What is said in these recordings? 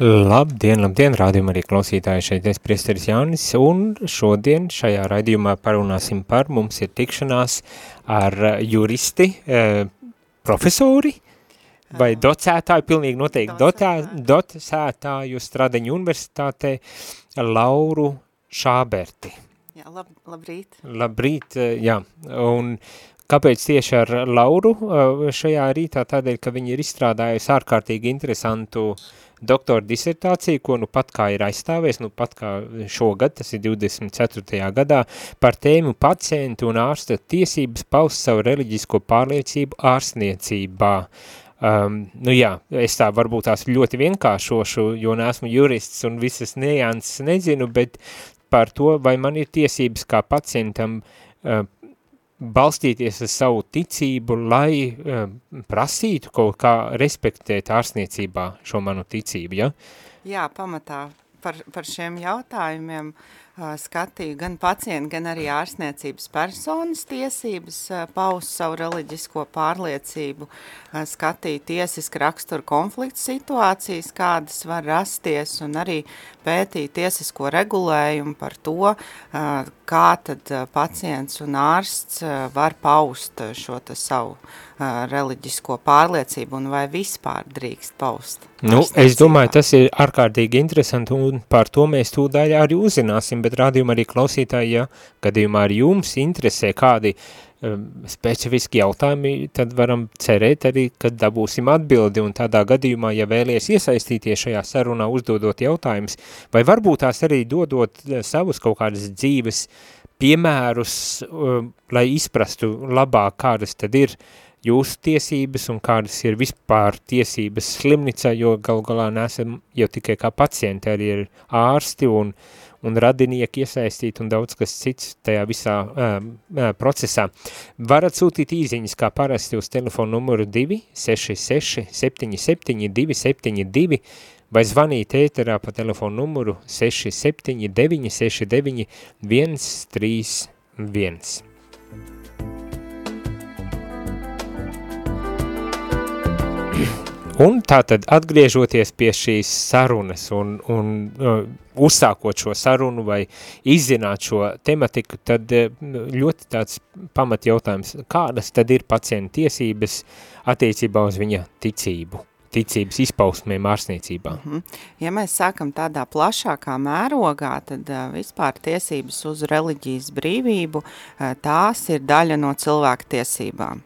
Labdien, labdien, rādījumā arī klausītāji šeit es priesteris Jānis, un šodien šajā raidījumā parunāsim par, mums ir tikšanās ar juristi, eh, profesori, vai docētāju, pilnīgi noteikti docē, docētāju Stradeņu universitātē Lauru Šāberti. Jā, lab, labrīt. Labrīt, eh, jā, un Kāpēc tieši ar Lauru eh, šajā rītā? Tādēļ, ka viņi ir izstrādājusi ārkārtīgi interesantu uh, doktora disertāciju, ko nu pat kā ir aizstāvies, nu pat kā šogad, tas ir 24. gadā, par tēmu pacientu un ārsta tiesības paust savu reliģisko pārliecību ārstniecībā. Um, nu jā, es tā varbūt tās ļoti vienkāršošu, jo neesmu jurists un visas nejanses nezinu, bet par to, vai man ir tiesības kā pacientam uh, balstīties uz savu ticību, lai uh, prasītu kaut kā respektēt ārstniecībā šo manu ticību, ja? Jā, pamatā par, par šiem jautājumiem uh, skatīju gan pacienti, gan arī ārstniecības personas tiesības paust savu reliģisko pārliecību, skatīju tiesiski raksturu konfliktu situācijas, kādas var rasties, un arī pētīju tiesisko regulējumu par to, kā tad pacients un ārsts var paust šo savu reliģisko pārliecību un vai vispār drīkst paust. Nu, es domāju, tas ir ārkārtīgi interesanti un par to mēs tūdaļ arī uzzināsim, bet rādījumā arī klausītāji, ja gadījumā arī jums interesē kādi um, specifiski jautājumi, tad varam cerēt arī, ka dabūsim atbildi. Un tādā gadījumā, ja vēlies iesaistīties šajā sarunā uzdodot jautājumus, vai varbūt tās arī dodot savus kaut kādas dzīves piemērus, um, lai izprastu labāk, kādas tad ir uh, jūsu tiesības un kādas ir vispār tiesības slimnicā, jo gal galā nesam jau tikai kā pacienti, arī ir ārsti un, un radinieki iesaistīti un daudz kas cits tajā visā um, procesā. Varat sūtīt īziņas kā parasti uz telefonu numuru 266 77 272 vai zvanīt ēterā pa telefonu numuru 679 69 131. Un tātad atgriežoties pie šīs sarunas un, un uh, uzsākot šo sarunu vai izzināt šo tematiku, tad uh, ļoti tāds pamat jautājums, kādas tad ir pacienta tiesības attiecībā uz viņa ticību? ticības izpausmēm ārstniecībā? Mm -hmm. Ja mēs sākam tādā plašākā mērogā, tad uh, vispār tiesības uz reliģijas brīvību, uh, tās ir daļa no cilvēka tiesībām.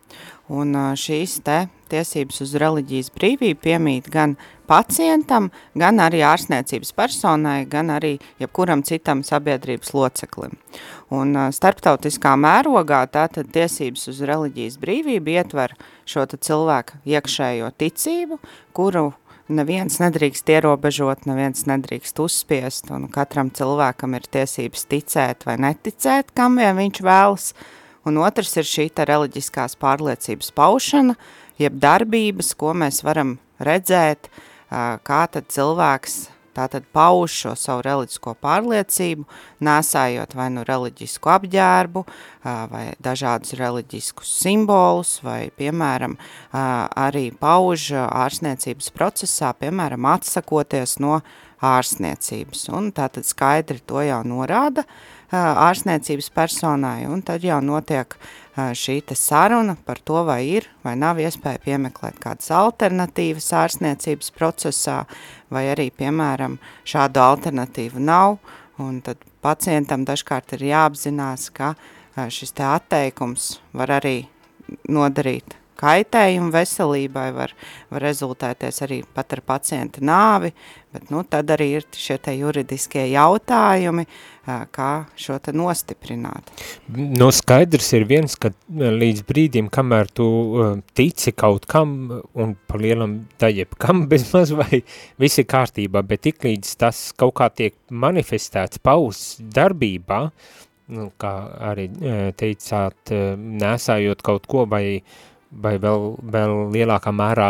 Un uh, šīs te tiesības uz reliģijas brīvību piemīt gan pacientam, gan arī ārstniecības personai, gan arī jebkuram citam sabiedrības loceklim. Un starptautiskā mērogā tātad tiesības uz reliģijas brīvību ietver šo cilvēku iekšējo ticību, kuru neviens nedrīkst ierobežot, neviens nedrīkst uzspiest, un katram cilvēkam ir tiesības ticēt vai neticēt, kam vien viņš vēlas, un otrs ir šī reliģiskās pārliecības paušana, jeb darbības, ko mēs varam redzēt, kā tad cilvēks tātad pauž šo savu reliģisko pārliecību, nesājot vai nu reliģisku apģērbu, vai dažādus reliģiskus simbolus, vai, piemēram, arī pauž ārstniecības procesā, piemēram, atsakoties no ārstniecības. Un tātad skaidri to jau norāda ārstniecības personai, un tad jau notiek šī saruna par to, vai ir vai nav iespēja piemeklēt kādas alternatīvas ārstniecības procesā, vai arī, piemēram, šādu alternatīvu nav, un tad pacientam dažkārt ir jāapzinās, ka šis te atteikums var arī nodarīt kaitējumu veselībai, var, var rezultēties arī pat ar pacienta nāvi, bet nu, tad arī ir šie te juridiskie jautājumi, kā šo te nostiprināt. No skaidrs ir viens, ka līdz brīdim, kamēr tu tici kaut kam un par lielam daļieb kam bezmaz vai visi kārtībā, bet tik līdz tas kaut kā tiek manifestēts paus darbībā, nu, kā arī teicāt, nesājot kaut ko vai, vai vēl, vēl lielākā mērā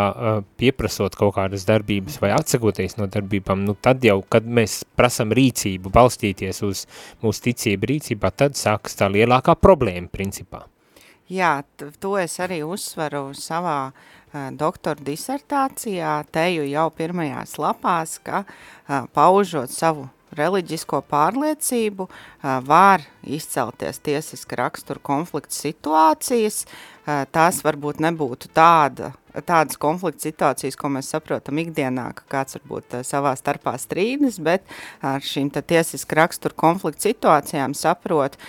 pieprasot kaut kādas darbības vai atsakoties no darbībām, nu tad jau, kad mēs prasam rīcību, balstīties uz mūsu ticību rīcībā, tad sākas tā lielākā problēma principā. Jā, to es arī uzsveru savā uh, doktora disertācijā, teju jau pirmajās lapās, ka uh, paužot savu reliģisko pārliecību, uh, var izcelties tiesiska rakstura konflikta situācijas, tās varbūt nebūtu tāda, tādas konflikta situācijas, ko mēs saprotam ikdienā, ka kāds varbūt savā starpā strīdas, bet ar šīm tiesiska rakstura konflikta situācijām saprot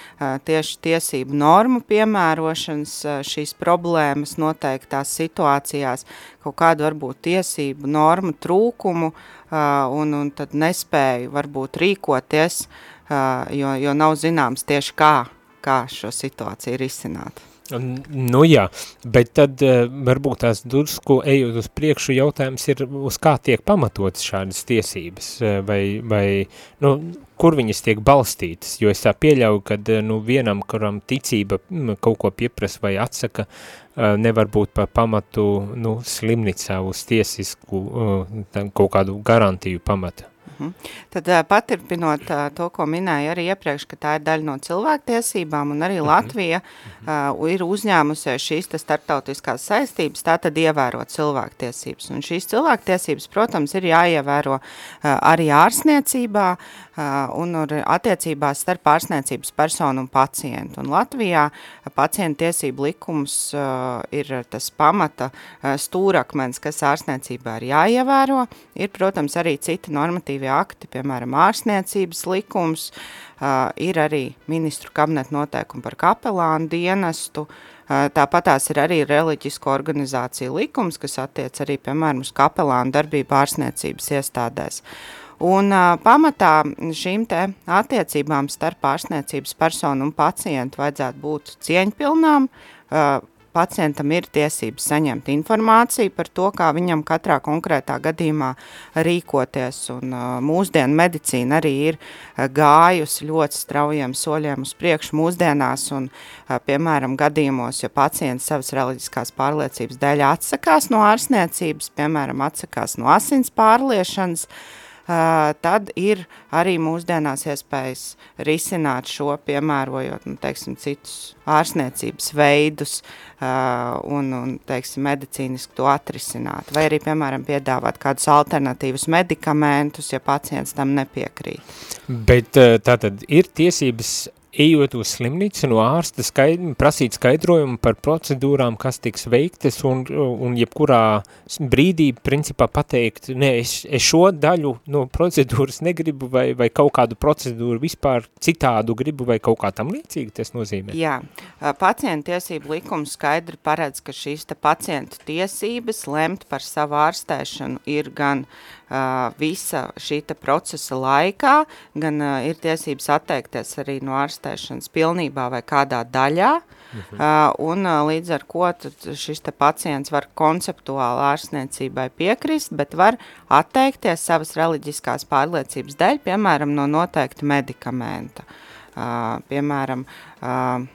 tieši tiesību normu piemērošanas šīs problēmas noteiktās situācijās, kaut kādu varbūt tiesību normu trūkumu un, un tad nespēju varbūt rīkoties, jo, jo nav zināms tieši kā, kā šo situāciju risināt. Nu jā, bet tad uh, varbūt tās drusku ejot uz priekšu jautājums ir, uz kā tiek pamatotas šādas tiesības, uh, vai, vai nu, kur viņas tiek balstītas, jo es tā pieļauju, ka uh, nu, vienam, kuram ticība m, kaut ko pieprasa vai atsaka, nevar būt par pamatu nu, slimnicā uz tiesisku kaut kādu garantiju pamata. Mhm. Tad paturpinot to, ko minēju arī iepriekš, ka tā ir daļa no cilvēktiesībām, un arī mhm. Latvija uh, ir uzņēmusies šīs starptautiskās saistības, tā tad ievērot cilvēktiesības. Un šīs cilvēktiesības, protams, ir jāievēro uh, arī ārsniecībā uh, un attiecībās starp ārsniecības personu un pacientu. Un Latvijā pacientu tiesību likums uh, ir tas pamata uh, stūrakmens, kas ārsniecībā ir jāievēro. Ir, protams, arī citi normatīvi normatīvi akti, piemēram, ārsniecības likums, ir arī ministru kabineta noteikumi par kapelānu dienestu, uh, tāpatās ir arī reliģisko organizāciju likums, kas attiec arī, piemēram, uz kapelānu darbību ārsniecības iestādēs. Un uh, pamatā šīm te attiecībām starp ārsniecības personu un pacientu vajadzētu būt cieņpilnām, uh, pacientam ir tiesības saņemt informāciju par to, kā viņam katrā konkrētā gadījumā rīkoties. Un, uh, mūsdienu medicīna arī ir uh, gājusi ļoti straujiem soļiem uz priekšu mūsdienās un, uh, piemēram, gadījumos, ja pacients savas reliģiskās pārliecības dēļ atsakās no ārsniecības, piemēram, atsakās no asins pārliešanas, uh, tad ir arī mūsdienās iespējas risināt šo, piemērojot, nu, teiksim, citus ārsniecības veidus un, un teiksim, medicīniski to atrisināt. Vai arī, piemēram, piedāvāt kādus alternatīvus medikamentus, ja pacients tam nepiekrīt. Bet tātad ir tiesības ejot uz slimnīcu no ārsta skaidr, prasīt skaidrojumu par procedūrām, kas tiks veiktas un, un jebkurā brīdī principā pateikt, ne, es, es šo daļu no procedūras negribu vai, vai kaut kādu procedūru vispār citādu gribu vai kaut kā tam līdzīgi tas nozīmē? Jā, pacientu tiesību likums skaidri paredz, ka šīs te pacientu tiesības lemt par savu ārstēšanu ir gan uh, visa šī procesa laikā, gan ir tiesības atteikties arī no ārstēšanas pilnībā vai kādā daļā, mhm. un līdz ar ko šis pacients var konceptuāli ārstniecībai piekrist, bet var atteikties savas reliģiskās pārliecības dēļ, piemēram, no noteikta medikamenta. Uh, piemēram, uh,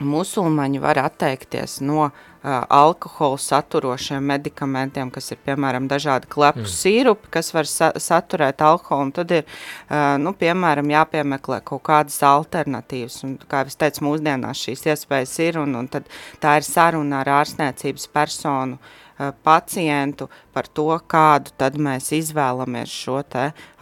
musulmaņi var atteikties no uh, alkoholu saturošiem medikamentiem, kas ir, piemēram, dažādi klepu mm. sīrupi, kas var sa saturēt alkoholu, tad ir, uh, nu, piemēram, jāpiemeklē kaut kādas alternatīvas, un, kā es teicu, mūsdienās šīs iespējas ir, un, un tā ir saruna ar ārstniecības personu, pacientu par to, kādu tad mēs izvēlamies šo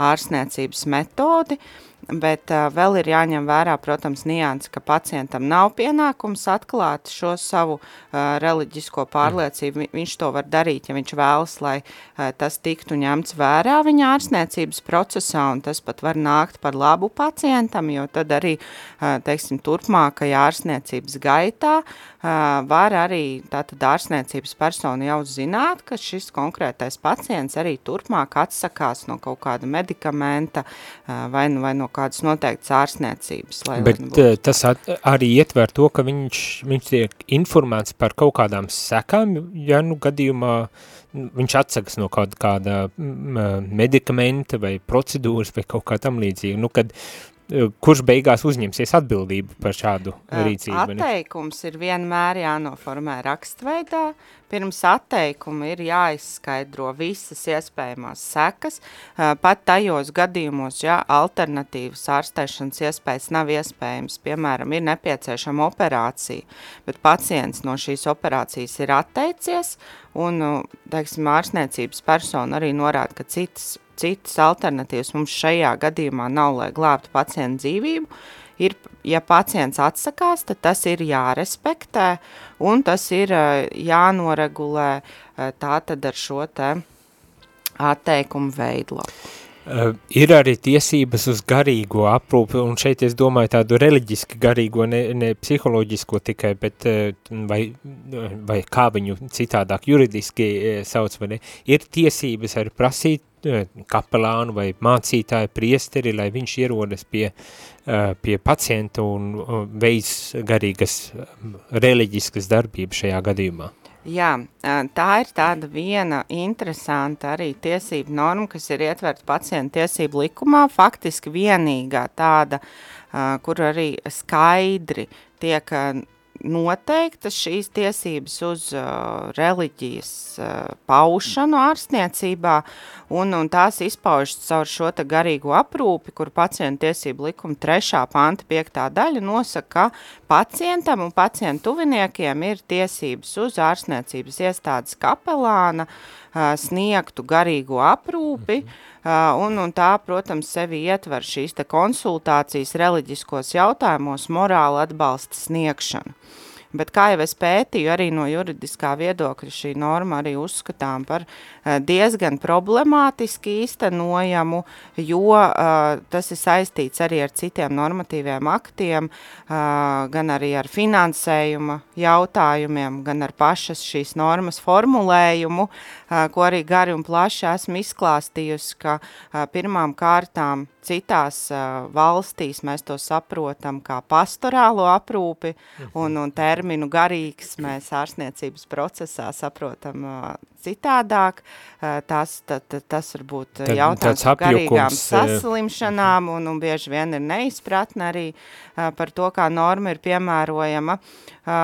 ārstniecības metodi, uh, bet uh, vēl ir jāņem vērā, protams, nianses, ka pacientam nav pienākums atklāt šo savu uh, reliģisko pārliecību. Vi, viņš to var darīt, ja viņš vēlas, lai uh, tas tiktu ņemts vērā viņa ārstniecības procesā, un tas pat var nākt par labu pacientam, jo tad arī, uh, teiksim, turpmākajā ārstniecības gaitā uh, var arī tātad ārstniecības persona jau zināt, ka šis konkrētais pacients arī turpmāk atsakās no kaut kāda medikamenta uh, vai, vai no kādas noteiktas ārstniecības. Bet lai eh, tas at, arī ietver to, ka viņš, viņš tiek informēts par kaut kādām sekām, ja nu gadījumā viņš atsakas no kaut kāda medikamenta vai procedūras vai kaut kā tam līdzīga. Nu, kad kurš beigās uzņemsies atbildību par šādu rīcību? Atteikums ir vienmēr jānoformē rakstveidā. Pirms atteikuma ir jāizskaidro visas iespējamās sekas, pat tajos gadījumos, ja alternatīvas ārstēšanas iespējas nav iespējams, piemēram, ir nepieciešama operācija, bet pacients no šīs operācijas ir atteicies, un, teiksim, ārstniecības persona arī norāda, ka citas citas alternatīvas mums šajā gadījumā nav, lai glābtu pacientu dzīvību. Ir, ja pacients atsakās, tad tas ir jārespektē un tas ir jānoregulē tātad ar šo te atteikumu veidlapu. Uh, ir arī tiesības uz garīgo aprūpi, un šeit es domāju tādu reliģiski garīgo, ne, ne psiholoģisko tikai, bet vai, vai kā viņu citādāk juridiski sauc, vai ne, ir tiesības arī prasīt kapelānu vai mācītāju priesteri, lai viņš ierodas pie, pie pacienta un veids garīgas reliģiskas darbības šajā gadījumā. Jā, tā ir tāda viena interesanta arī tiesība norma, kas ir ietverta pacienta tiesību likumā, faktiski vienīgā tāda, kur arī skaidri tiek noteiktas šīs tiesības uz uh, reliģijas uh, paušanu ārstniecībā, un, un tās izpaužas caur šo te garīgo aprūpi, kur pacientu tiesību likuma 3. panta 5. daļa nosaka, ka pacientam un pacientu tuviniekiem ir tiesības uz ārstniecības iestādes kapelāna uh, sniegtu garīgo aprūpi, un, un tā, protams, sevi ietver šīs konsultācijas reliģiskos jautājumos morāla atbalsta sniegšanu. Bet kā jau es pētīju, arī no juridiskā viedokļa šī norma arī uzskatām par uh, diezgan problemātiski īstenojamu, jo uh, tas ir saistīts arī ar citiem normatīviem aktiem, uh, gan arī ar finansējuma jautājumiem, gan ar pašas šīs normas formulējumu, uh, ko arī gari un plaši esmu izklāstījusi, ka pirmām kārtām citās uh, valstīs mēs to saprotam kā pastorālo aprūpi mhm. un, un terminu garīgs mēs ārstniecības procesā saprotam uh, citādāk. Uh, tas, tad, tas var būt jautājums par garīgām saslimšanām un, un bieži vien ir neizpratne arī uh, par to, kā norma ir piemērojama. Uh,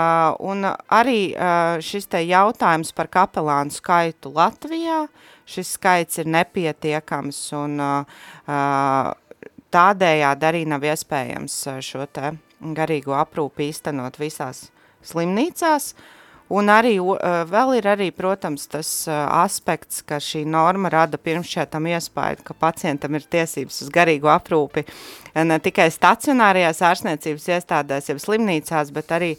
un arī uh, šis te jautājums par kapelānu skaitu Latvijā, uh, šis skaits ir nepietiekams un uh, tādējādi arī nav iespējams šo te garīgo aprūpi īstenot visās slimnīcās. Un arī vēl ir arī, protams, tas aspekts, ka šī norma rada pirmšķietam iespēju, ka pacientam ir tiesības uz garīgu aprūpi ne tikai stacionārajās ārstniecības iestādēs, jau slimnīcās, bet arī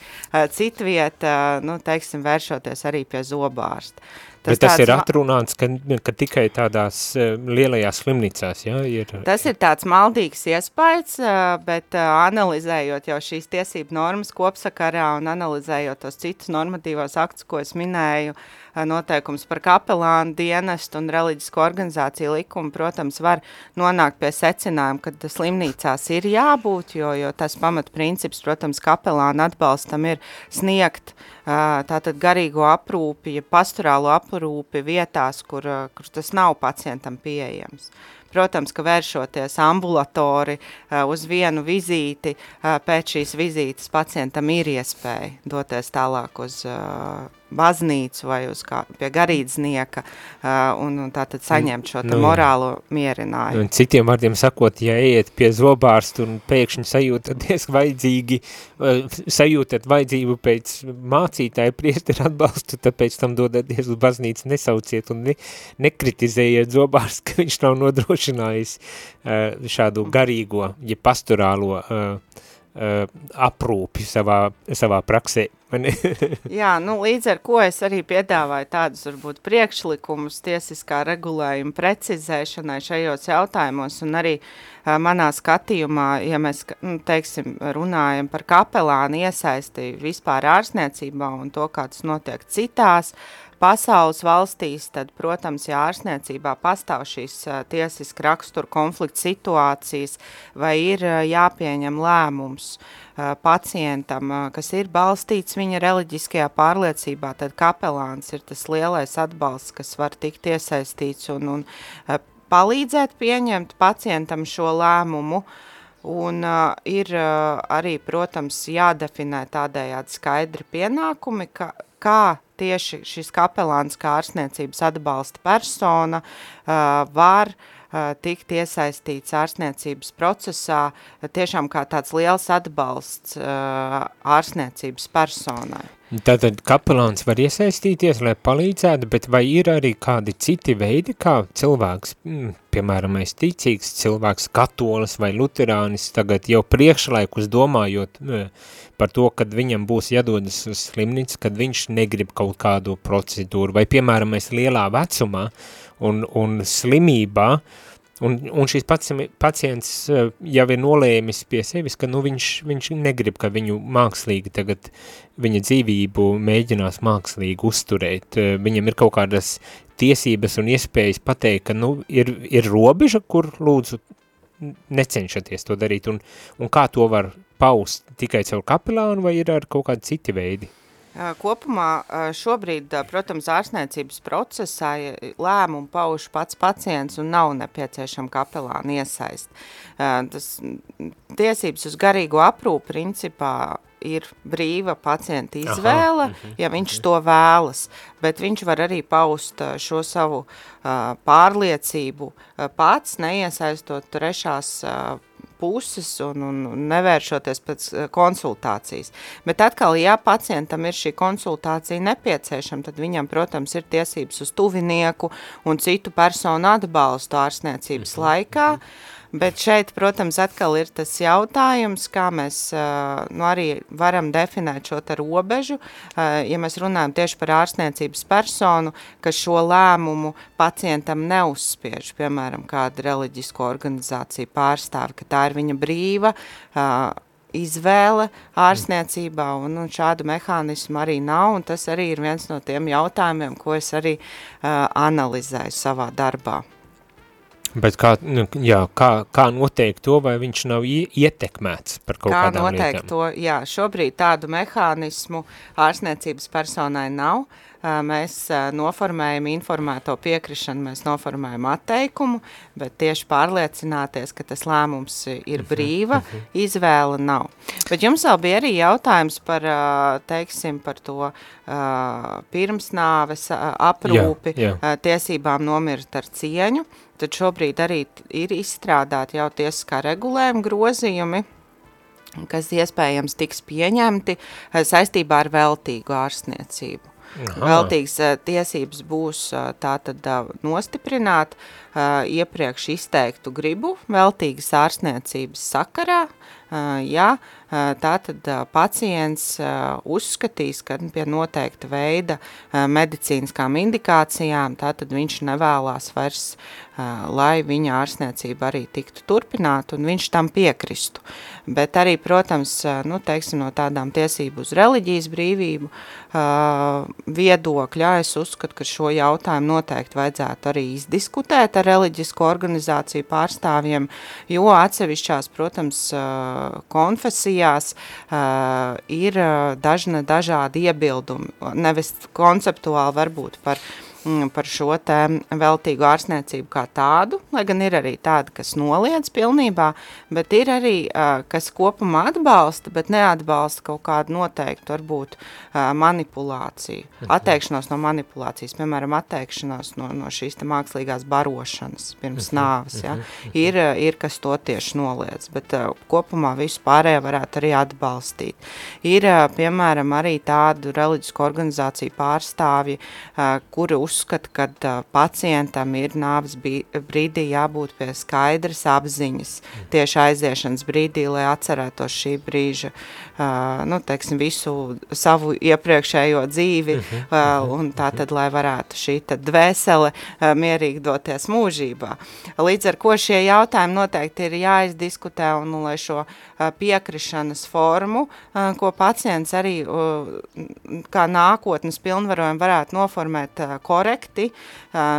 citvieta, nu, teiksim, vēršoties arī pie zobārsta. Tas Bet tas ir atrunāts, ka, ka tikai tādās uh, lielajās slimnīcās, ja, ir... Tas ir tāds maldīgs iespējas, uh, bet uh, analizējot jau šīs tiesību normas kopsakarā un analizējot tos citus normatīvos aktus, ko es minēju, noteikums par kapelānu dienestu un reliģisko organizāciju likumu, protams, var nonākt pie secinājuma, ka slimnīcās ir jābūt, jo, jo tas pamatprincips, protams, kapelāna atbalstam ir sniegt tātad garīgo aprūpi, pastorālo aprūpi vietās, kur, kur tas nav pacientam pieejams. Protams, ka vēršoties ambulatori uz vienu vizīti, pēc šīs vizītes pacientam ir iespēja doties tālāk uz baznīcu vai uz kā, pie garīdznieka uh, un, un tātad saņemt šo nu, morālo mierinājumu. Un citiem vārdiem sakot, ja ejiet pie zobārstu un pēkšņi sajūtaties vajadzīgi, uh, sajūtat vajadzību pēc mācītāja priestera atbalstu, tāpēc tam dodaties uz baznīcu, nesauciet un ne, nekritizējiet zobārstu, ka viņš nav nodrošinājis uh, šādu garīgo, ja pastorālo uh, uh, aprūpi savā, savā praksē. Jā, nu līdz ar ko es arī piedāvāju tādus varbūt priekšlikumus tiesiskā regulējuma precizēšanai šajos jautājumos un arī uh, manā skatījumā, ja mēs, nu, teiksim, runājam par kapelānu iesaisti vispār ārsniecībā un to, kā tas notiek citās, uh, pasaules valstīs, tad, protams, ja ārstniecībā pastāv šīs tiesiski rakstura konflikta situācijas vai ir jāpieņem lēmums pacientam, kas ir balstīts viņa reliģiskajā pārliecībā, tad kapelāns ir tas lielais atbalsts, kas var tikt iesaistīts un, un palīdzēt pieņemt pacientam šo lēmumu, Un uh, ir uh, arī, protams, jādefinē tādējādi skaidri pienākumi, ka, kā tieši šis kapelāns kā ārstniecības atbalsta persona var tikt iesaistīts ārstniecības procesā tiešām kā tāds liels atbalsts ārstniecības personai. Tātad kapelāns var iesaistīties, lai palīdzētu, bet vai ir arī kādi citi veidi, kā cilvēks, mm, piemēram, es ticīgs cilvēks, katolis vai luterānis, tagad jau priekšlaikus domājot mm, par to, kad viņam būs jādodas uz slimnīcu, kad viņš negrib kaut kādu procedūru, vai, piemēram, es lielā vecumā un, un slimībā, uh, Un, un šis pacients eh, jau ir nolēmis pie sevis, ka nu, viņš, viņš negrib, ka viņu mākslīgi tagad, viņa dzīvību mēģinās mākslīgi uzturēt. Eh, viņam ir kaut kādas tiesības un iespējas pateikt, ka nu, ir, ir robeža, kur lūdzu necenšaties to darīt, un, un kā to var paust tikai caur kapelānu, vai ir ar kaut kādi citi veidi? Kopumā šobrīd, protams, ārstniecības procesā lēmumu pauž pats pacients un nav nepieciešama kapelāna iesaist. Tas tiesības uz garīgo aprūpu principā ir brīva pacienta izvēle, Aha, ja viņš to vēlas, bet viņš var arī paust šo savu pārliecību pats, neiesaistot trešās puses un, un nevēršoties pēc eh, konsultācijas. Bet atkal, ja pacientam ir šī konsultācija nepieciešama, tad viņam, protams, ir tiesības uz tuvinieku un citu personu atbalstu ārstniecības mhm. laikā. Mm -hmm Bet šeit, protams, atkal ir tas jautājums, kā mēs nu, arī varam definēt šo robežu, ja mēs runājam tieši par ārstniecības personu, ka šo lēmumu pacientam neuzspiež, piemēram, kāda reliģisko organizāciju pārstāvi, ka tā ir viņa brīva izvēle ārstniecībā, un, un šādu mehānismu arī nav, tas arī ir viens no tiem jautājumiem, ko es arī uh, analizēju savā darbā. Bet kā, nu, jā, kā, kā noteikt to, vai viņš nav ietekmēts par kaut kā kādām lietām? Kā noteikt to, jā, šobrīd tādu mehānismu ārsniecības personai nav. Mēs noformējam informēto piekrišanu, mēs noformējam atteikumu, bet tieši pārliecināties, ka tas lēmums ir mhm, brīva, mhm. izvēle nav. Bet jums vēl bija arī jautājums par, teiksim, par to pirmsnāves aprūpi, jā, jā. tiesībām nomirt ar cieņu tad šobrīd arī ir izstrādāti jau tiesiskā regulējuma grozījumi, kas iespējams tiks pieņemti eh, saistībā ar veltīgu ārstniecību. Aha. Veltīgas eh, tiesības būs eh, tātad nostiprināt iepriekš izteiktu gribu veltīgas ārstniecības sakarā, ja tātad pacients uzskatīs, ka pie noteikta veida medicīniskām indikācijām tātad viņš nevēlās vairs lai viņa ārstniecība arī tiktu turpināta un viņš tam piekristu. Bet arī, protams, nu, teiksim, no tādām tiesību uz reliģijas brīvību viedokļa, es uzskatu, ka šo jautājumu noteikti vajadzētu arī izdiskutēt ar reliģisko organizāciju pārstāvjiem, jo atsevišķās, protams, konfesijās ir dažna dažādi iebildumi, nevis konceptuāli varbūt par par šo veltīgu ārstniecību kā tādu, lai gan ir arī tādi, kas noliedz pilnībā, bet ir arī, kas kopumā atbalsta, bet neatbalsta kaut kādu noteiktu, varbūt, manipulāciju, mhm. atteikšanos no manipulācijas, piemēram, atteikšanos no, no šīs te mākslīgās barošanas pirms mhm. nāves, ja? Mhm. ir, ir, kas to tieši noliedz, bet kopumā visu pārējo varētu arī atbalstīt. Ir, piemēram, arī tādu reliģisku organizāciju pārstāvji, kuri uz uzskata, ka uh, pacientam ir nāves brīdī jābūt pie skaidras apziņas tieši aiziešanas brīdī, lai atcerētos šī brīža, nu, teiksim, visu savu iepriekšējo dzīvi, uh, un tā tad, lai varētu šī tad dvēsele mierīgi doties mūžībā. Līdz ar ko šie jautājumi noteikti ir jāizdiskutē, un, un lai šo piekrišanas formu, ko pacients arī kā nākotnes pilnvarojumu varētu noformēt korekti,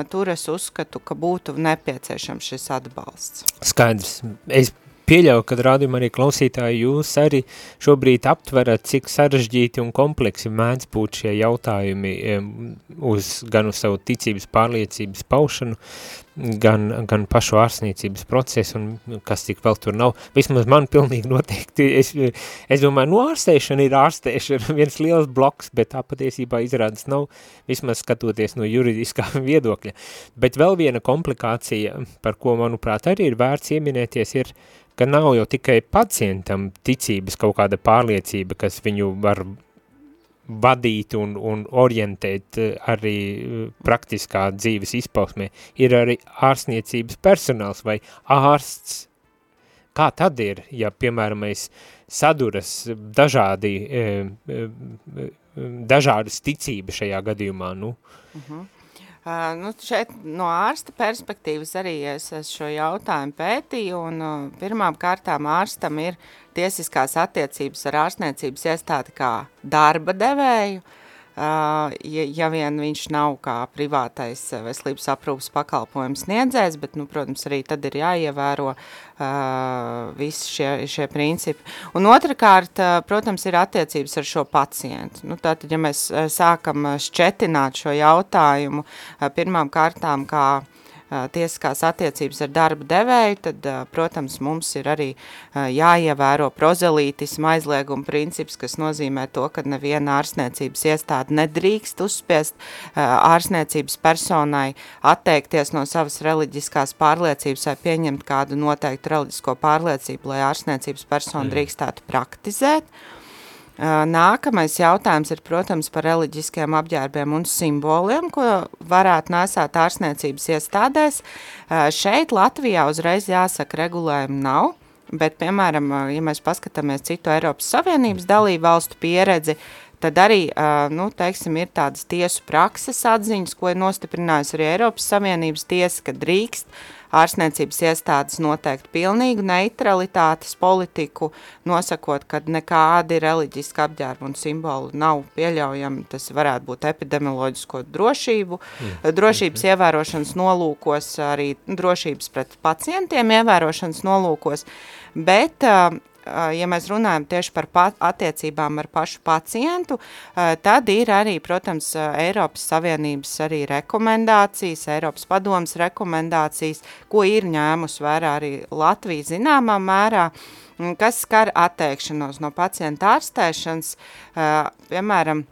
tur es uzskatu, ka būtu nepieciešams šis atbalsts. Skaidrs. Es pieļauju, ka rādījumā arī klausītāji jūs arī šobrīd aptverat, cik sarežģīti un kompleksi mēdz būt šie jautājumi uz, gan uz savu ticības pārliecības paušanu, gan, gan pašu ārsniecības procesu un kas tik vēl tur nav. Vismaz man pilnīgi noteikti, es, es domāju, nu ārstēšana ir ārstēšana, viens liels bloks, bet tā patiesībā izrādas nav, vismaz skatoties no juridiskā viedokļa. Bet vēl viena komplikācija, par ko, manuprāt, arī ir vērts ieminēties, ir, ka nav jau tikai pacientam ticības kaut kāda pārliecība, kas viņu var vadīt un, un orientēt eh, arī eh, praktiskā dzīves izpausmē, ir arī ārstniecības personāls vai ārsts. Kā tad ir, ja, piemēram, saduras dažādi, eh, dažādas ticības šajā gadījumā, nu? Uh mhm. -huh. Uh, nu, šeit no ārsta perspektīvas arī es, es šo jautājumu pētīju, un uh, pirmām kārtām ārstam ir tiesiskās attiecības ar ārstniecības iestādi kā darba devēju, Uh, ja, ja vien viņš nav kā privātais veselības aprūpas pakalpojums sniedzējs, bet, nu, protams, arī tad ir jāievēro uh, visi šie, šie principi. Un otrkārt, uh, protams, ir attiecības ar šo pacientu. Nu, tātad, ja mēs sākam šķetināt šo jautājumu uh, pirmām kārtām kā uh, tiesiskās attiecības ar darba devēju, tad, protams, mums ir arī jāievēro prozelītisma aizlieguma princips, kas nozīmē to, ka neviena ārstniecības iestāde nedrīkst uzspiest ārstniecības personai atteikties no savas reliģiskās pārliecības vai pieņemt kādu noteiktu reliģisko pārliecību, lai ārstniecības persona drīkstētu praktizēt. Nākamais jautājums ir, protams, par reliģiskiem apģērbiem un simboliem, ko varētu nesāt ārstniecības iestādēs. Šeit Latvijā uzreiz jāsaka regulējumu nav, bet, piemēram, ja mēs paskatāmies citu Eiropas Savienības dalību valstu pieredzi, tad arī, nu, teiksim, ir tādas tiesu prakses atziņas, ko ir nostiprinājusi arī Eiropas Savienības tiesa, ka drīkst uh, ārstniecības iestādes noteikt pilnīgu neutralitātes politiku, nosakot, ka nekādi reliģiski apģērbi un simboli nav pieļaujami, tas varētu būt epidemioloģisko drošību, mm. drošības ievērošanas nolūkos, arī drošības pret pacientiem ievērošanas nolūkos, bet ja mēs runājam tieši par attiecībām ar pašu pacientu, tad ir arī, protams, Eiropas Savienības arī rekomendācijas, Eiropas padomas rekomendācijas, ko ir ņēmus vērā arī Latvija zināmā mērā, kas skar atteikšanos no pacienta ārstēšanas, piemēram,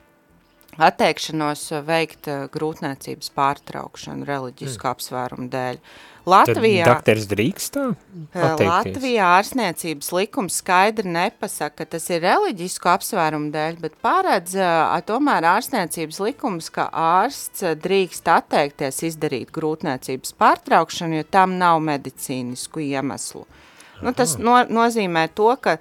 atteikšanos veikt grūtniecības pārtraukšanu reliģisku mm. apsvērumu dēļ. Latvijā, Tad dakteris drīkst tā atteikties? Latvijā ārstniecības likums skaidri nepasaka, ka tas ir reliģisku apsvērumu dēļ, bet paredz tomēr ārstniecības likums, ka ārsts drīkst atteikties izdarīt grūtniecības pārtraukšanu, jo tam nav medicīnisku iemeslu. Nu, tas no, nozīmē to, ka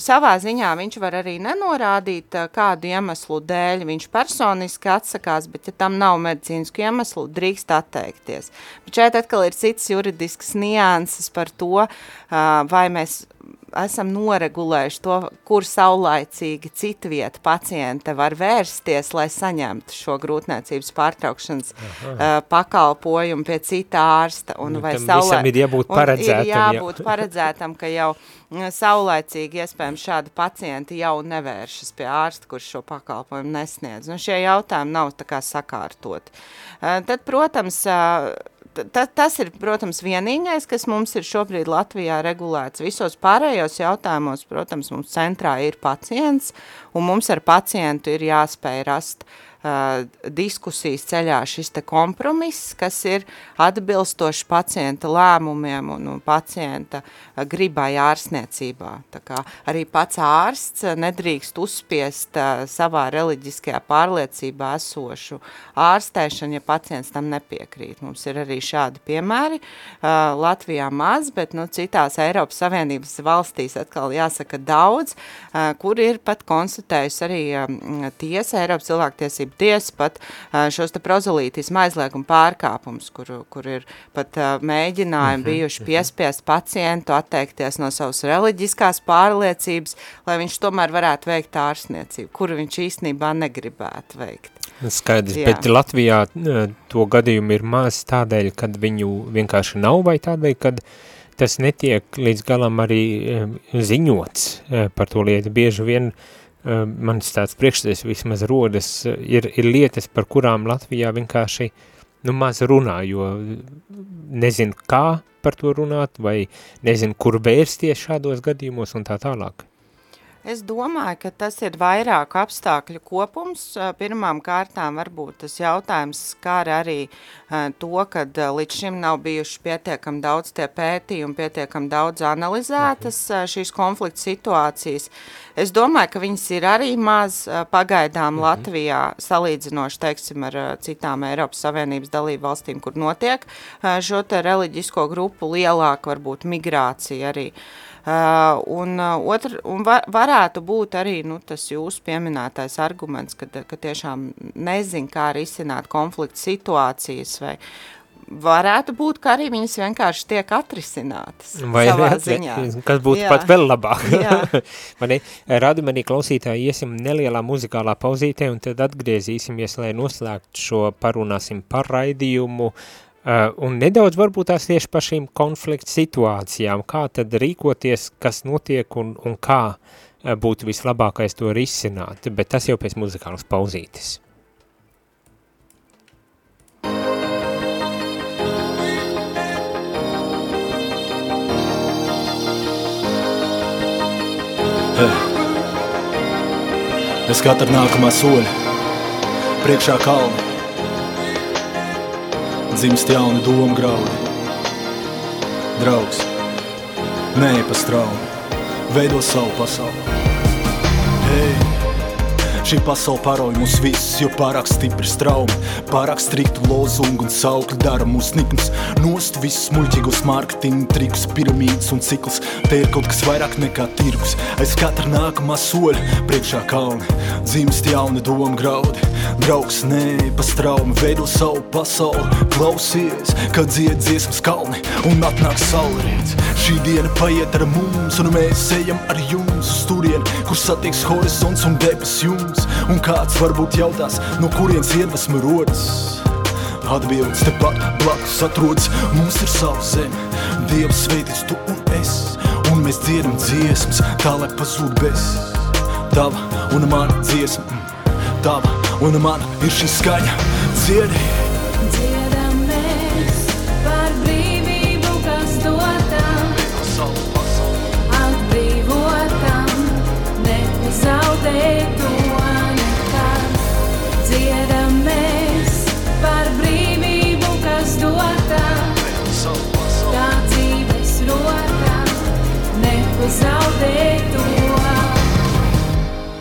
savā ziņā viņš var arī nenorādīt, kādu iemeslu dēļ viņš personiski atsakās, bet ja tam nav medicīnisku iemeslu, drīkst atteikties. Bet šeit atkal ir cits juridisks nianses par to, vai mēs esam noregulējuši to, kur saulaicīgi citvieta paciente var vērsties, lai saņemtu šo grūtniecības pārtraukšanas Aha. uh, pakalpojumu pie cita ārsta. Un nu, vai saulē... ir jābūt paredzētam. Ir jābūt jau. paredzētam, ka jau saulaicīgi iespējams šādi pacienti jau nevēršas pie ārsta, kurš šo pakalpojumu nesniedz. Un šie jautājumi nav tā kā sakārtot. Uh, tad, protams, uh, ta, tas ir, protams, vienīgais, kas mums ir šobrīd Latvijā regulēts. Visos pārējos jautājumos, protams, mums centrā ir pacients, un mums ar pacientu ir jāspēj rast uh, diskusijas ceļā šis kompromiss, kas ir atbilstoši pacienta lēmumiem un, un pacienta gribai kā arī pats ārsts nedrīkst uzspiest savā reliģiskajā pārliecībā esošu ārstēšanu, ja pacients tam nepiekrīt. Mums ir arī šādi piemēri. Latvijā maz, bet nu, citās Eiropas Savienības valstīs atkal jāsaka daudz, kur ir pat konstatējusi arī tiesa Eiropas cilvēktiesību tiesa pat šos te prozolītismu aizliegumu pārkāpums, kur, kur ir pat mēģinājumi mhm, bijuši mhm. piespiest pacientu atteikties no savas reliģiskās pārliecības, lai viņš tomēr varētu veikt ārstniecību, kuru viņš īstenībā negribētu veikt. Skaidrs, Jā. bet Latvijā to gadījumu ir maz tādēļ, kad viņu vienkārši nav vai tādēļ, kad tas netiek līdz galam arī ziņots par to lietu. Bieži vien uh, mans tāds priekšstats vismaz rodas, ir, ir lietas, par kurām Latvijā vienkārši nu, maz runā, jo nezinu, kā par to runāt, vai nezinu, kur vērsties šādos gadījumos un tā tālāk. Es domāju, ka tas ir vairāk apstākļu kopums. Pirmām kārtām varbūt tas jautājums skar arī to, ka līdz šim nav bijuši pietiekam daudz tie pētījumi, pietiekam daudz analizētas šīs konflikta situācijas. Es domāju, ka viņas ir arī maz pagaidām mhm. Latvijā salīdzinoši, teiksim, ar citām Eiropas Savienības dalību valstīm, kur notiek šo te reliģisko grupu lielāka varbūt migrācija arī. Uh, un, uh, otr, un var, varētu būt arī nu, tas jūsu pieminētais arguments, ka, ka tiešām nezin, kā risināt konflikta situācijas vai varētu būt, ka arī viņas vienkārši tiek atrisinātas Vai savā ne, ziņā. Kas būtu Jā. pat vēl labāk. Mani, radu manī klausītāji iesim nelielā muzikālā pauzītē un tad atgriezīsimies, lai noslēgtu šo parunāsim par raidījumu Uh, un nedaudz varbūt tās tieši par šīm konflikta situācijām, kā tad rīkoties, kas notiek un, un kā uh, būtu vislabākais to risināt, bet tas jau pēc muzikālas pauzītes. Bez katra nākamā soļa, priekšā kalni, dzimst jauni domu graudi. Draugs, neiepastraumi, veido savu pasauli. Hey! Šī pasaule paroja mūs visus, jo pārāk stipri straumi, pārāk striktu lozungu un saukli dara mūs niknus. Nost visus muļķīgos mārketinga trikus, piramīdas un ciklus. Te ir kaut kas vairāk nekā tirgus. Aiz katra nākamā soļa priekšā kalni, dzimst jauni domu graudi. Draugs nē, pa straumi, veido savu pasauli. Klausies, kad dzied dziesmas kalni un atnāk saulrīts. Šī diena paiet ar mums, un mēs ejam ar jums uz turien, kur satiks horizonts un debes jums. Un kāds varbūt jautās, no kurienes iedvesma rodas? Atbildes tepat blakus atrodas, mums ir sava zeme, Dievs sveitīts tu un es, un mēs dziedam dziesmas, tā lai pazūd bez. Tava un mana dziesma, mm, tava un mana ir šī skaņa, dziedi. Dziedam mēs par brīvību, kas dotam, atbrīvotam, nepazaudēt to nekad. Nepazaudēt to.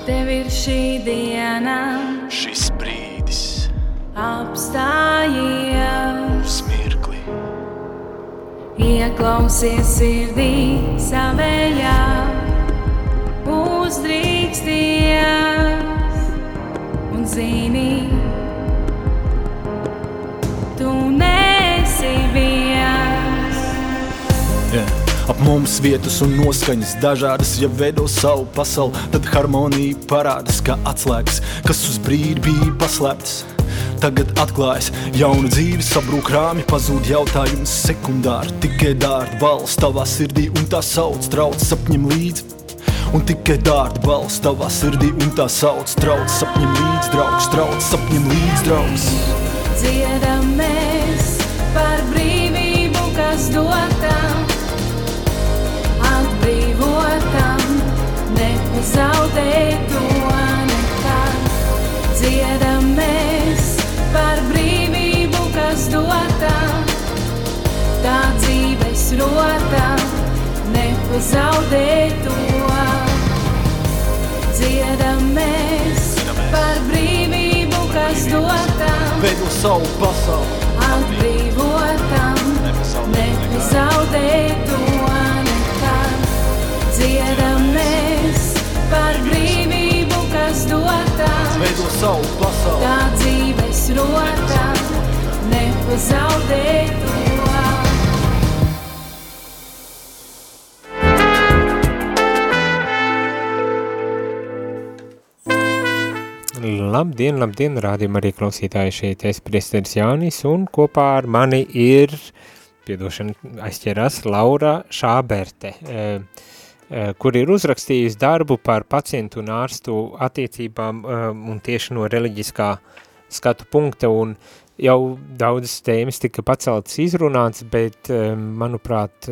Tev ir šī diena. Šis brīdis, apstājies. smirkli, Ieklausies sirdī savējā, uzdrīksties. Un zini, Ap mums vietas un noskaņas dažādas, ja veido savu pasauli, tad harmonija parādās kā atslēgas, kas uz brīdi bija paslēptas. Tagad atklājas jauna dzīve, sabrūk rāmi, pazūd jautājums sekundāri. Tikai dārta balss tavā sirdī un tā sauc trauc sapņiem līdzi. Un tikai dārta balss tavā sirdī un tā sauc trauc sapņiem līdzi, draugs, trauc sapņiem līdzi, draugs. Dziedam mēs par brīvību, kas dotam, nepazaudēt to nekad. Dziedam mēs par brīvību, kas dotam, tā dzīves rotam, nepazaudēt to. Dziedam mēs par brīvību, kas dotam. Veido savu pasauli, Atbrīvotam, nepazaudēt to nekad. Dziedam mēs par brīvību, kas dotam, veido savu pasauli. tā dzīves rotam, nepazaudēt to. Labdien, labdien, rādījumā arī klausītāji šeit es priesteris Jānis un kopā ar mani ir, piedošana aizķerās, Laura Šāberte, eh, kur ir uzrakstījusi darbu par pacientu un ārstu attiecībām eh, un tieši no reliģiskā skatu punkta un jau daudzas tēmas tika paceltas izrunāts, bet, manuprāt,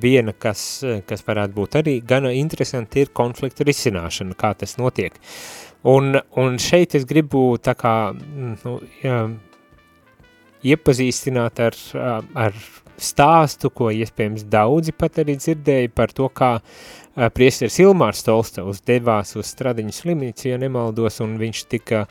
viena, kas, kas varētu būt arī gana interesanti, ir konflikta risināšana, kā tas notiek. Un, un šeit es gribu tā kā, nu, jā, iepazīstināt ar, ar stāstu, ko iespējams daudzi pat arī dzirdēja par to, kā priesteris Ilmārs Tolstovs devās uz Stradiņu slimnīcu, ja nemaldos, un viņš tika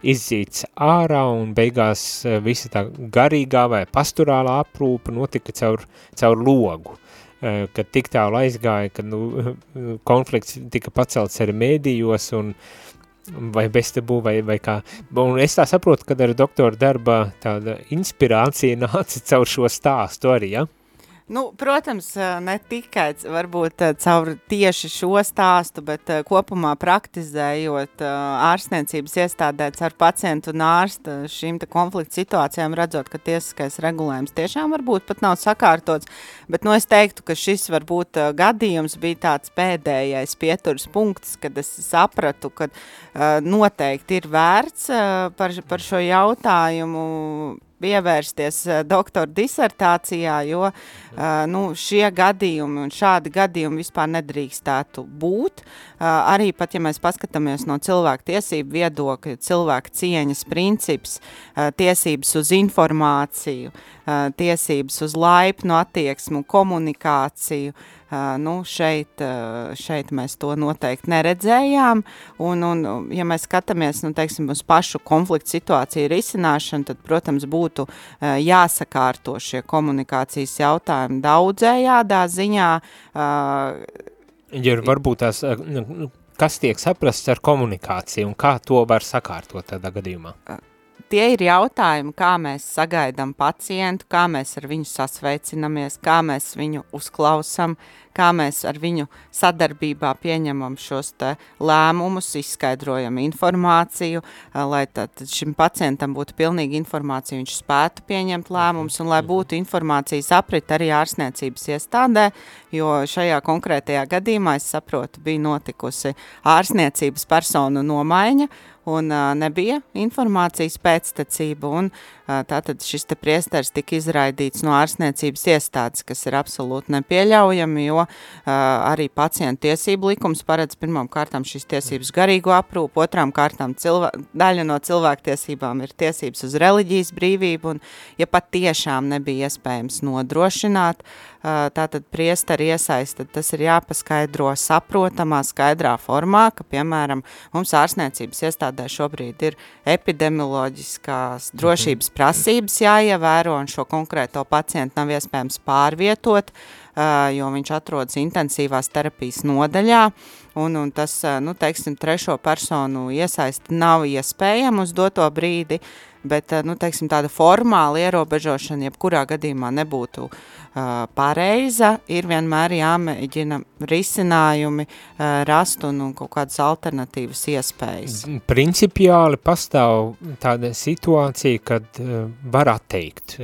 izdzīts ārā un beigās visa tā garīgā vai pasturālā aprūpa notika caur, caur logu. Kad tik tālu aizgāja, kad nu, konflikts tika pacelts arī mēdījos un uh, vai bestabū, vai, vai kā. Un es tā saprotu, ka ar doktora darba tāda inspirācija nāca caur šo stāstu arī, ja? Nu, protams, ne tikai varbūt caur tieši šo stāstu, bet kopumā praktizējot ārstniecības iestādē caur pacientu un ārsta šīm konflikta situācijām, redzot, ka tiesiskais regulējums tiešām varbūt pat nav sakārtots, bet nu, es teiktu, ka šis varbūt gadījums bija tāds pēdējais pieturs punkts, kad es sapratu, ka noteikti ir vērts par, par šo jautājumu pievērsties uh, doktora disertācijā, jo uh, nu, šie gadījumi un šādi gadījumi vispār nedrīkstētu būt. Uh, arī pat, ja mēs paskatāmies no cilvēku tiesību viedokļa, cilvēku cieņas princips, tiesības uz informāciju, tiesības uz laipnu attieksmu, komunikāciju, nu, šeit, šeit mēs to noteikti neredzējām. Un, un, ja mēs skatāmies nu, teiksim, uz pašu konfliktu situāciju risināšanu, tad, protams, būtu jāsakārto šie komunikācijas jautājumi daudzējādā ziņā. Ja varbūt tās, nu, kas tiek saprasts ar komunikāciju un kā to var sakārtot tādā gadījumā? Tie ir jautājumi, kā mēs sagaidām pacientu, kā mēs ar viņu sasveicinamies, kā mēs viņu uzklausām, kā mēs ar viņu sadarbībā pieņemam šos lēmumus, izskaidrojam informāciju, lai tad šim pacientam būtu pilnīga informācija, viņš spētu pieņemt lēmumus un lai būtu informācijas aprit arī ārstniecības iestādē, jo šajā konkrētajā gadījumā, es saprotu, bija notikusi ārstniecības personu nomaiņa, un uh, nebija informācijas pēctecība, un uh, tātad šis te priesteris tika izraidīts no ārstniecības iestādes, kas ir absolūti nepieļaujami, jo uh, arī pacientu tiesību likums paredz pirmām kārtām šīs tiesības garīgo aprūpu, otrām kārtām cilvē, daļa no cilvēktiesībām ir tiesības uz reliģijas brīvību, un ja pat tiešām nebija iespējams nodrošināt, uh, tātad priesteri iesaist, tad tas ir jāpaskaidro saprotamā, skaidrā formā, ka, piemēram, mums ārstniecības iestādē šobrīd ir epidemioloģiskās drošības prasības jāievēro, un šo konkrēto pacientu nav iespējams pārvietot, jo viņš atrodas intensīvās terapijas nodaļā, un, un tas, nu, teiksim, trešo personu iesaisti nav iespējama uz doto brīdi, bet, nu, teiksim, tāda formāla ierobežošana jebkurā gadījumā nebūtu uh, pareiza, ir vienmēr jāmēģina risinājumi rast un, un kaut kādas alternatīvas iespējas. Principiāli pastāv tāda situācija, kad var atteikt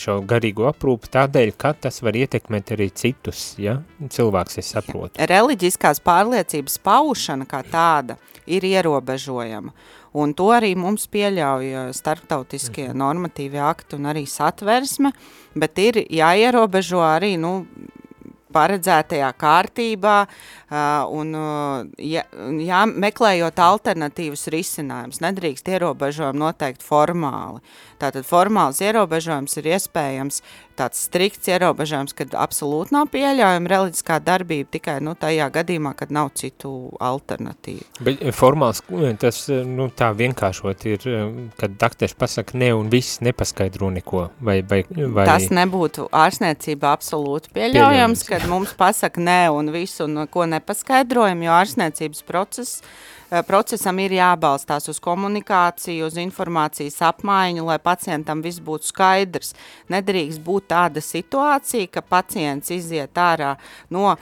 šo garīgo aprūpu tādēļ, ka tas var ietekmēt arī citus, ja? cilvēks es saprotu. Ja. Reliģiskās pārliecības paušana kā tāda ir ierobežojama. Un to arī mums pieļauj starptautiskie mhm. normatīvi akti un arī satversme, bet ir jāierobežo arī, nu, paredzētajā kārtībā uh, un ja, jā, meklējot alternatīvas risinājumus. Nedrīkst ierobežojumu noteikt formāli. Tātad formāls ierobežojums ir iespējams tāds strikts ierobežojums, kad absolūti nav pieļaujama reliģiskā darbība tikai nu, tajā gadījumā, kad nav citu alternatīvu. Bet formāls, tas nu, tā vienkāršot ir, kad dakteris pasaka ne un viss nepaskaidro neko. Vai, vai, vai... Tas nebūtu ārstniecība absolūti pieļaujams, pieļaujams, kad mums pasaka ne un visu un ko nepaskaidrojam, jo ārstniecības process Eh, procesam ir jābalstās uz komunikāciju, uz informācijas apmaiņu, lai pacientam viss būtu skaidrs. Nedrīkst būt tāda situācija, ka pacients iziet ārā no uh,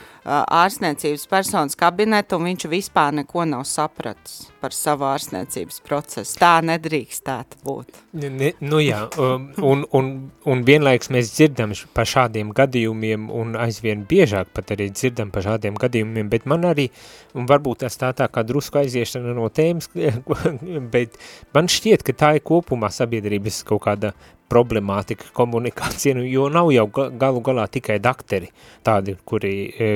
ārstniecības personas kabineta un viņš vispār neko nav sapratis par savu ārstniecības procesu. Tā nedrīkstētu būt. Ne, nu jā, um, un, un, un vienlaiks mēs dzirdam par šādiem gadījumiem un aizvien biežāk pat arī dzirdam par šādiem gadījumiem, bet man arī, un varbūt tas tā tā kā drusku aiziet izskriešana no tēmas, bet man šķiet, ka tā ir kopumā sabiedrības kaut kāda problemātika, komunikācija, nu, jo nav jau galu galā tikai dakteri, tādi, kuri e,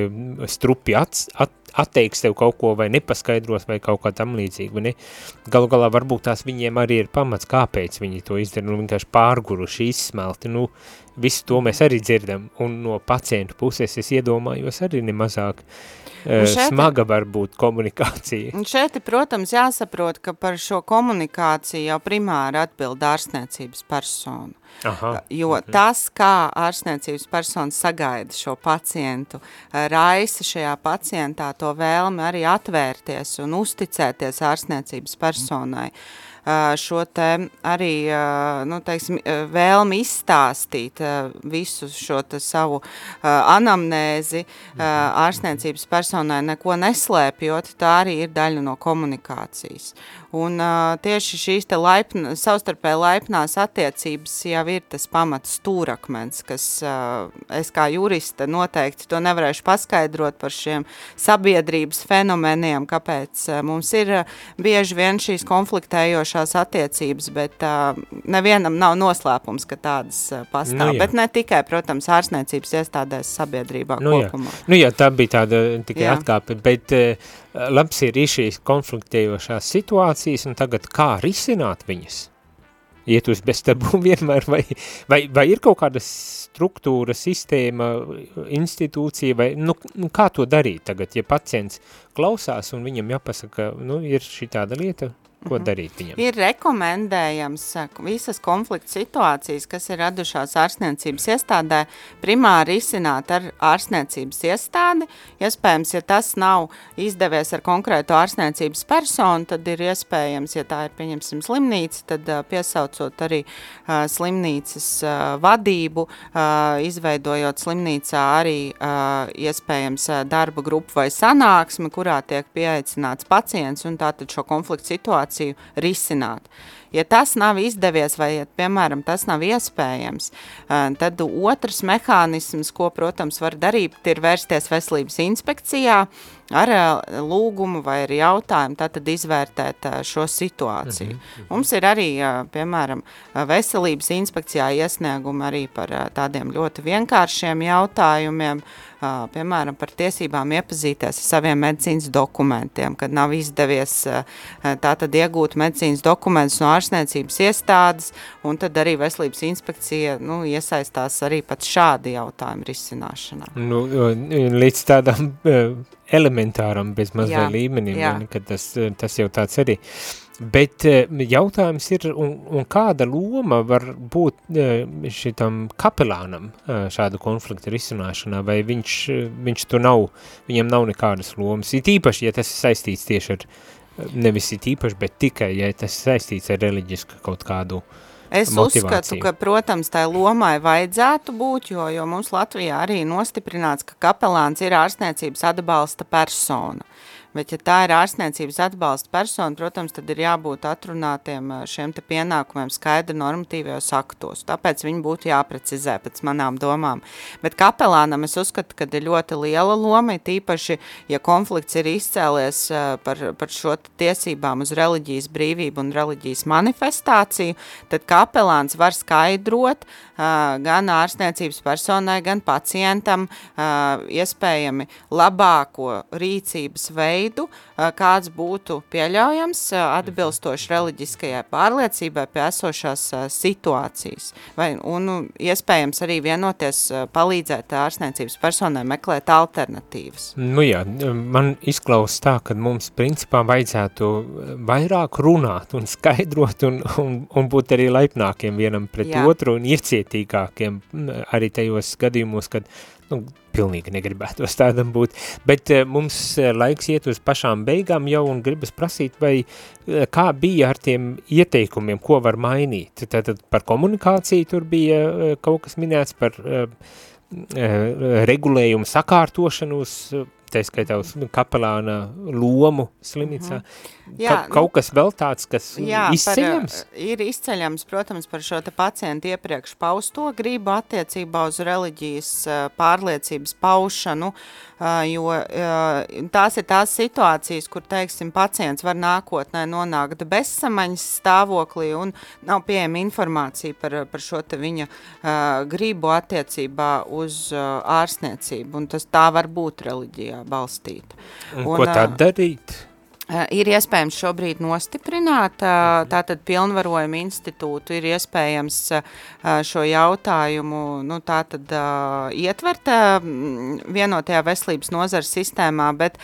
strupi ats, at, atteiks tev kaut ko vai nepaskaidros vai kaut kā tam līdzīgi, vai ne? Galu galā varbūt tās viņiem arī ir pamats, kāpēc viņi to izdara, nu vienkārši pārguruši, izsmelti, nu visu to mēs arī dzirdam, un no pacientu puses es iedomājos arī nemazāk šeit, smaga var būt komunikācija. Un šeit, protams, jāsaprot, ka par šo komunikāciju jau primāri atbild ārstniecības persona. Aha. Jo mhm. tas, kā ārstniecības persona sagaida šo pacientu, raisa šajā pacientā to vēlmi arī atvērties un uzticēties ārstniecības personai. Mm šo te arī, nu, teiksim, vēlmi izstāstīt visu šo te savu anamnēzi mhm. ārstniecības personai neko neslēpjot, tā arī ir daļa no komunikācijas. Un uh, tieši šīs te laipna, savstarpēji laipnās attiecības jau ir tas pamats stūrakmens, kas uh, es kā juriste noteikti to nevarēšu paskaidrot par šiem sabiedrības fenomeniem, kāpēc uh, mums ir uh, bieži vien šīs konfliktējošās attiecības, bet uh, nevienam nav noslēpums, ka tādas uh, pastāv. Nu, bet ne tikai, protams, ārstniecības iestādēs sabiedrībā nu, kopumā. Jā. Nu jā, tā bija tāda tikai jā. atkāpe, bet uh, labs ir šīs konfliktējošās situācijas un tagad kā risināt viņas? Iet uz beztabu vienmēr, vai, vai, vai ir kaut kāda struktūra, sistēma, institūcija, vai nu, nu, kā to darīt tagad, ja pacients klausās un viņam jāpasaka, nu, ir šī tāda lieta, Ko mhm. darīt viņam? Ir rekomendējams visas konflikta situācijas, kas ir radušās ārstniecības iestādē, primāri izsināt ar ārstniecības iestādi. Iespējams, ja tas nav izdevies ar konkrētu ārstniecības personu, tad ir iespējams, ja tā ir, pieņemsim, slimnīca, tad piesaucot arī uh, slimnīcas uh, vadību, uh, izveidojot slimnīcā arī uh, iespējams darba grupu vai sanāksmi, kurā tiek pieaicināts pacients un tātad šo konfliktu situāciju situāciju risināt. Ja tas nav izdevies vai, ja, piemēram, tas nav iespējams, eh, tad otrs mehānisms, ko, protams, var darīt, ir vērsties veselības inspekcijā ar eh, lūgumu vai ar jautājumu, tātad izvērtēt eh, šo situāciju. Mm -hmm. Mums ir arī, piemēram, veselības inspekcijā iesniegumi arī par tādiem ļoti vienkāršiem jautājumiem, piemēram, par tiesībām iepazīties ar saviem medicīnas dokumentiem, kad nav izdevies tātad iegūt medicīnas dokumentus no ārstniecības iestādes, un tad arī veselības inspekcija nu, iesaistās arī pat šādi jautājumi risināšanā. Nu, līdz tādam elementāram bez mazvai līmenim, jā. kad tas, tas jau tāds arī. Bet jautājums ir, un, un kāda loma var būt šitam kapelānam šādu konfliktu risināšanā, vai viņš, viņš tur nav, viņam nav nekādas lomas, it īpaši, ja tas ir saistīts tieši ar nevis it īpaši, bet tikai, ja tas saistīts ar reliģisku kaut kādu Es motivāciju. uzskatu, ka, protams, tai lomai vajadzētu būt, jo, jo mums Latvijā arī nostiprināts, ka kapelāns ir ārstniecības atbalsta persona. Bet, ja tā ir ārstniecības atbalsta persona, protams, tad ir jābūt atrunātiem šiem pienākumiem skaidri normatīvajos aktos. Tāpēc viņi būtu jāprecizē pēc manām domām. Bet kapelānam es uzskatu, ka ir ļoti liela loma, tīpaši, ja konflikts ir izcēlies par, par šo tiesībām uz reliģijas brīvību un reliģijas manifestāciju, tad kapelāns var skaidrot gan ārstniecības personai, gan pacientam iespējami labāko rīcības veidu, kāds būtu pieļaujams atbilstoši reliģiskajai pārliecībai pie esošās situācijas. Vai, un nu, iespējams arī vienoties palīdzēt ārstniecības personai meklēt alternatīvas. Nu jā, man izklausās tā, ka mums principā vajadzētu vairāk runāt un skaidrot un, un, un būt arī laipnākiem vienam pret jā. otru un iecietīgākiem arī tajos gadījumos, kad nu, pilnīgi negribētos tādam būt, bet uh, mums uh, laiks iet uz pašām beigām jau un gribas prasīt, vai uh, kā bija ar tiem ieteikumiem, ko var mainīt. Tātad par komunikāciju tur bija kaut kas minēts par regulējumu sakārtošanu uz tā skaitā uz kapelāna lomu slimnīcā. Jā, Ka, kaut kas vēl tāds, kas Jā, izceļams? Par, uh, ir izceļams, protams, par šo te pacientu iepriekš pausto gribu attiecībā uz reliģijas uh, pārliecības paušanu, uh, jo tās ir tās situācijas, kur, teiksim, pacients var nākotnē nonākt bezsamaņas stāvoklī un nav pieejama informācija par, par šo te viņa gribu attiecībā uz ārstniecību, un tas tā var būt reliģijā balstīta. Un, ko tad darīt? Uh, Ir iespējams šobrīd nostiprināt uh, tātad pilnvarojumu institūtu, ir iespējams uh, šo jautājumu nu, tātad ietvert mm, vienotajā veselības nozares sistēmā, bet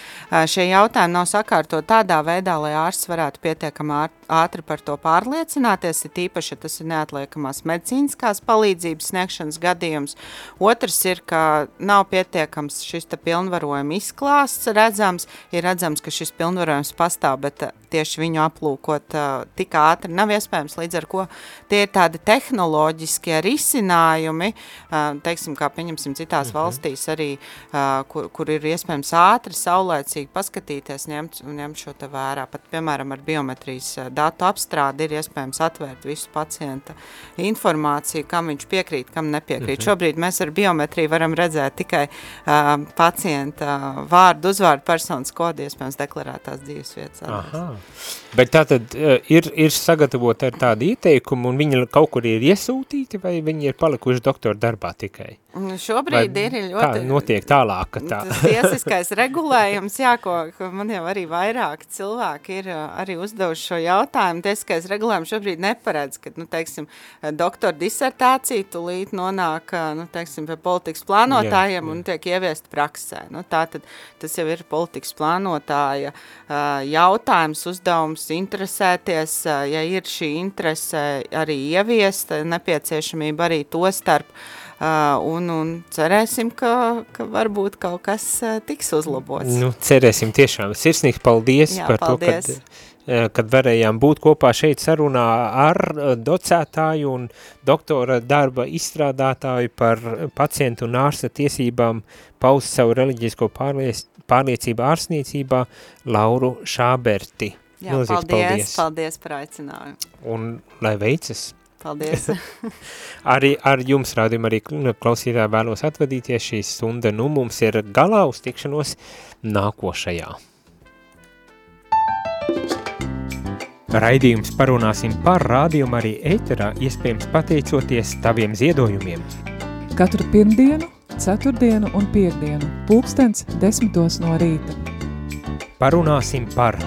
šie jautājumi nav sakārtot tādā veidā, lai ārsts varētu pietiekami ātri par to pārliecināties, ir tīpaši, ja tas ir neatliekamās medicīniskās palīdzības sniegšanas gadījums. Otrs ir, ka nav pietiekams šis pilnvarojuma izklāsts redzams, ir redzams, ka šis pilnvarojums pastāv, bet uh, tieši viņu aplūkot uh, tik ātri nav iespējams, līdz ar ko tie ir tādi tehnoloģiskie risinājumi, uh, teiksim, kā pieņemsim citās mhm. valstīs arī, uh, kur, kur ir iespējams ātri, saulēcīgi paskatīties, ņemt, ņemt šo te vērā, pat piemēram ar biometrijas datu apstrādi ir iespējams atvērt visu pacienta informāciju, kam viņš piekrīt, kam nepiekrīt. Mhm. Šobrīd mēs ar biometriju varam redzēt tikai uh, pacienta vārdu, uzvārdu, personas kodu, iespējams deklarētās dzīves vietas. Aha. Bet tātad uh, ir, ir sagatavota ar tādu ieteikumu un viņi kaut kur ir iesūtīti vai viņi ir palikuši doktora darbā tikai? Un Šobrīd Vai ir Kā ļoti... notiek tālāk? Tā? Tas tiesiskais regulējums, jā, ko, ko man jau arī vairāk cilvēki ir uh, arī uzdevuši šo jautājumu. Tiesiskais regulējums šobrīd neparedz, ka, nu, teiksim, doktora disertācija tulīt nonāk, nu, teiksim, pie politikas plānotājiem Jā, jā. un tiek ieviest praksē. Nu, tā tad tas jau ir politikas plānotāja uh, jautājums, uzdevums interesēties, ja ir šī interese arī ieviest, nepieciešamība arī to starp un, un cerēsim, ka, ka varbūt kaut kas tiks uzlabots. Nu, cerēsim tiešām. Sirsnīgi paldies Jā, par paldies. to, kad, kad varējām būt kopā šeit sarunā ar docētāju un doktora darba izstrādātāju par pacientu un ārsta tiesībām paust savu reliģisko pārliec, pārliecību ārstniecībā Lauru Šāberti. Jā, Milzīgs paldies, paldies. paldies par aicinājumu. Un lai veicas! Paldies. Arī ar jums, rādījumā, arī klausītāji vēlos atvadīties. Šī stunda nu mums ir galā uz tikšanos nākošajā. Raidījums parunāsim par rādījumu arī ēterā, iespējams pateicoties taviem ziedojumiem. Katru pirmdienu, ceturtdienu un piekdienu, pulkstens desmitos no rīta. Parunāsim par